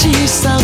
小さ